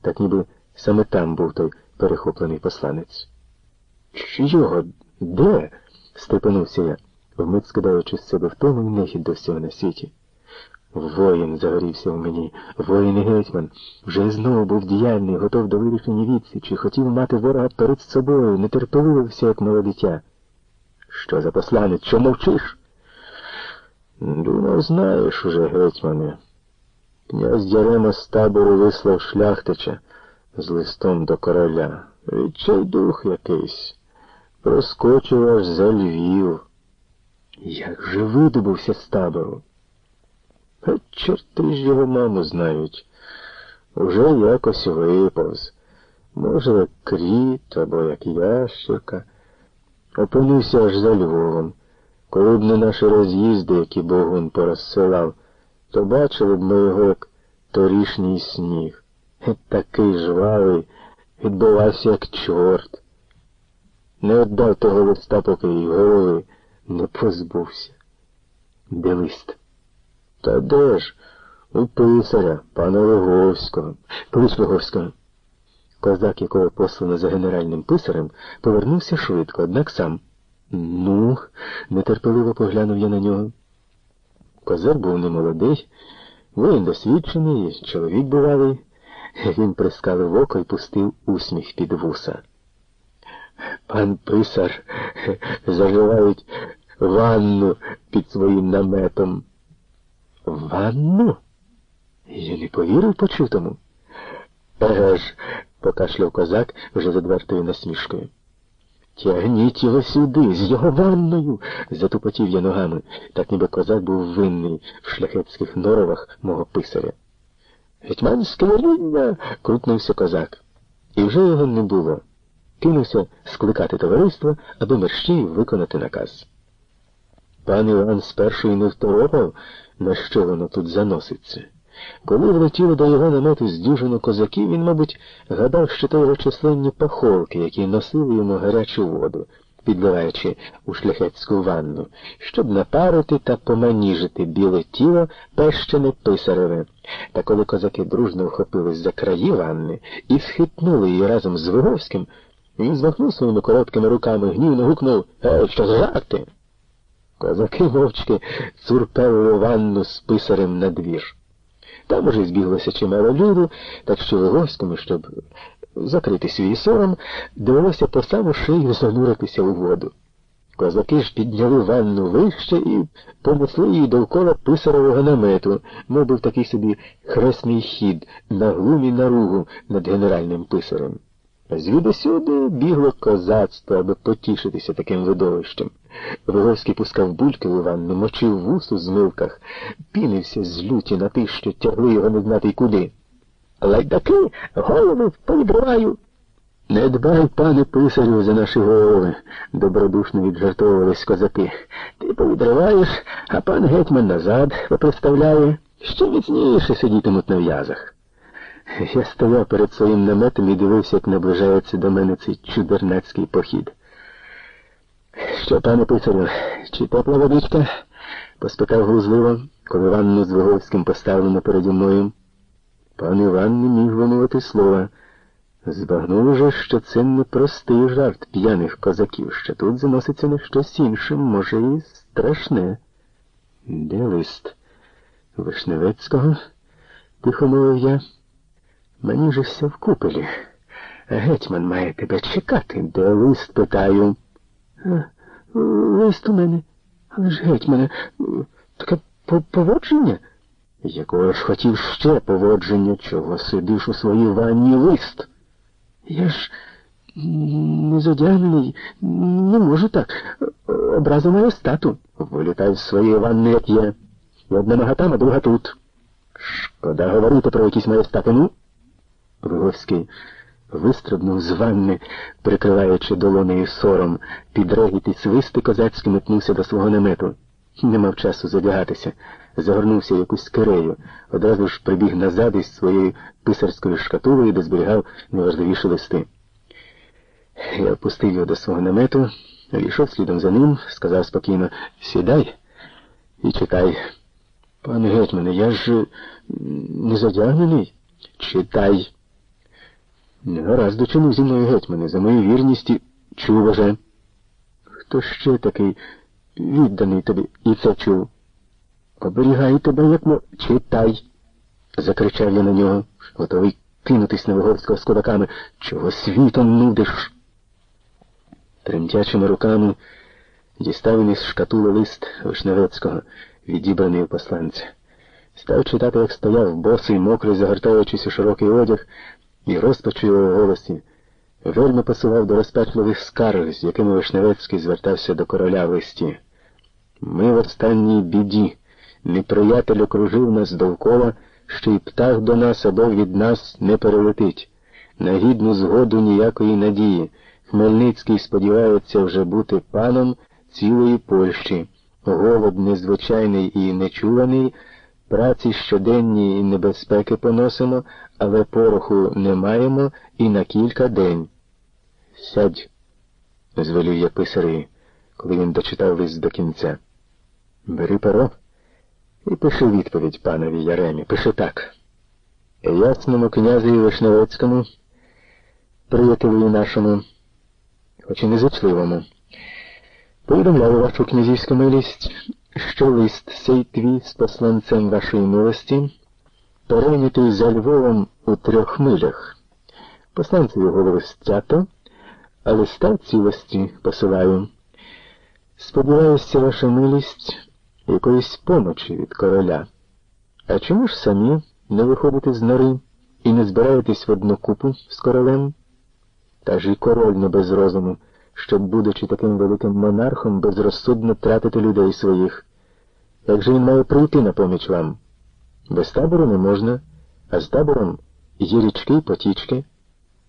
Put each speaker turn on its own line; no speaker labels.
так ніби саме там був той перехоплений посланець. Чого? Де? степенувся я, вмить скидаючи з себе втому і нехід до всього на світі. Воїн загорівся в мені, воїн і гетьман. Вже знову був діяльний, готов до вирішення відсічі, хотів мати ворога перед собою, нетерпеливився, як мале дитя. Що за посланець? Що мовчиш? Думав, знаєш уже, гетьмане. Князь Ярема з табору вислав шляхтича з листом до короля. Відчайдух якийсь. Проскочив аж за Львів. Як же видобувся з табору? А чорти ж його маму знають. Уже якось виповз. Може, як кріт або як ящерка. Опинився аж за Львовом. Коли б не наші роз'їзди, які Богун порозсилав, то бачили б ми його, торішній сніг. Такий жвавий, відбувався, як чорт. Не віддав того листа, поки й голови не позбувся. Де лист? Та де ж? У писаря, пана Логовського. Клич Логовського. Козак, якого послано за генеральним писарем, повернувся швидко, однак сам. Ну, нетерпеливо поглянув я на нього. Козак був немолодий, воїн досвідчений, чоловік бувалий. Він прискалив око і пустив усміх під вуса. Пан писар заживають ванну під своїм наметом. Ванну? Я не повірив почутому. Еге ж, покашляв козак вже задвертою насмішкою. Тягніть його сюди, з його ванною, затупотів я ногами, так ніби козак був винний в шляхетських норовах мого писаря. Гетьманське веління, крутнувся козак. І вже його не було. Кинувся скликати товариство, аби мерщій виконати наказ. Пан Іван спершу й не второпав, на що воно тут заноситься. Коли влетіло до його намету з дюжину козаків, він, мабуть, гадав, що то його численні пахолки, які носили йому гарячу воду, підливаючи у шляхетську ванну, щоб напарити та поманіжити біле тіло пещене писареве. Та коли козаки дружно вхопились за краї ванни і схитнули її разом з Виговським, він змахнув своїми короткими руками, гнівно гукнув Ей, що за? Козаки мовчки цурпели ванну з писарем на двір. Там уже збіглося чимало люду, так що Виговському, щоб закрити свій сором, довелося по саму шию зануритися у воду. Козаки ж підняли ванну вище і понесли її довкола писарового намету, мов був такий собі хресний хід на глумі наругу над генеральним писарем. Звідусюди бігло козацтво, аби потішитися таким видовищем. Виговський пускав бульки в ванну, мочив вус у змилках, пінився з люті на тих, що тягли його не знати й куди. Лайдаки, голови повідриваю. Не дбай, пане писарю, за наші голови, добродушно віджартовувались козаки. Ти повідриваєш, а пан гетьман назад представляє, що міцніше сидітимуть на в'язах. Я стояв перед своїм наметом і дивився, як наближається до мене цей чудернацький похід. Що, пане писарю, чи тепла водичка? поспитав глузливо, коли ванну з Виговським поставлено переді мною. Пан Іван не міг вимовити слова. Збагнув уже, що це не простий жарт п'яних козаків, що тут заноситься на щось інше, може, і страшне. Де лист? Вишневецького? тихо мовив я. Мені же все в купелі. Гетьман має тебе чекати. Де лист, питаю. Лист у мене. Але ж гетьмане, таке поводження? Якого ж хотів ще поводження, чого сидиш у своїй ванні лист? Я ж не зодягнений, не можу так. Образа маю стату. Вилітай з своєї ванни, як є. Одна нога там, друга тут. Шкода говорити про якісь мої стати, ну? Виговський вистрибнув з ванни, прикриваючи долонею сором, під регіт і свисти козацьки метнувся до свого намету. Не мав часу задягатися, загорнувся якусь кирею, одразу ж прибіг назад із своєю писарською шкатулою, де зберігав найважливіші листи. Я впустив його до свого намету, війшов слідом за ним, сказав спокійно Сідай і чекай. Пане гетьмане, я ж не задягнений. Читай. Гаразд учинив зі мною гетьмане, за мою вірність чув уже. Хто ще такий відданий тобі і це чув? Оберігаю тебе, як мо читай, закричав я на нього, готовий кинутись на Виговського з кулаками. Чого світом нудиш? Тремтячими руками дістав він із шкатули лист Вишневецького, відібраний у посланця. Став читати, як стояв, босий, мокрий, загортаючись у широкий одяг, і розпачу його голосі. Вельми посував до розпечливих скарг, з якими Вишневецький звертався до короля в листі. Ми в останній біді. Неприятель окружив нас довкола, що й птах до нас або від нас не перелетить. На гідну згоду ніякої надії. Хмельницький сподівається вже бути паном цілої Польщі. Голод незвичайний і нечуваний, праці щоденні і небезпеки поносимо, але пороху не маємо і на кілька день. Сядь, звелів я писареві, коли він дочитав лист до кінця. Бери перо і пиши відповідь панові Яремі. Пиши так. Ясному князеві Вишневецькому, приятелю нашому, хоч і незачливому, повідомляю вашу князівську милість, що лист сей твій з посланцем вашої милості перейнятий за Львовом у трьох милях. Посланцеві голови стято, а листа в цілості посилаю. Сподіваюся, ваша милість якоїсь помочі від короля. А чому ж самі не виходите з нори і не збираєтесь в одну купу з королем? Та ж і король не без розуму, щоб, будучи таким великим монархом, безрозсудно тратити людей своїх. Як же він має прийти на поміч вам? Без табору не можна, а з табором є річки потічки.